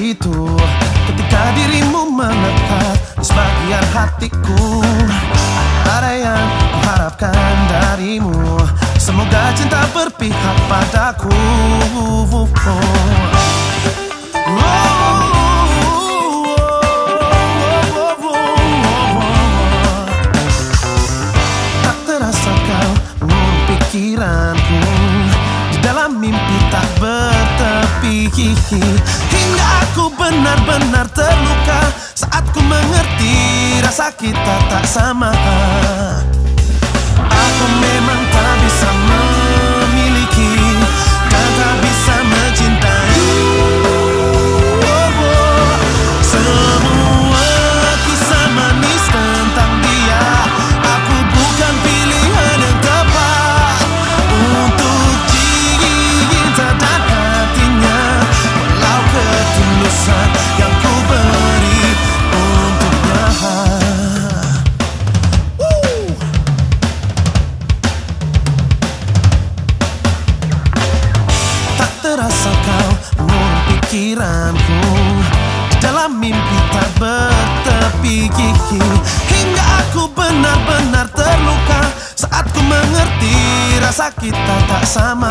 itu. Ketika dirimu melekat di sebagian hatiku Ada yang kuharapkan darimu. Semoga cinta berpihak padaku. Tak terasa kau pikiranku dalam mimpi tak bertepi. Hingga aku benar-benar terluka Saat ku mengerti rasa kita tak sama pikiranku. Dalam mimpi tak bertepi gigi Hingga aku benar-benar terluka. Saat ku mengerti rasa kita tak sama.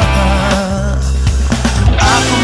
Aku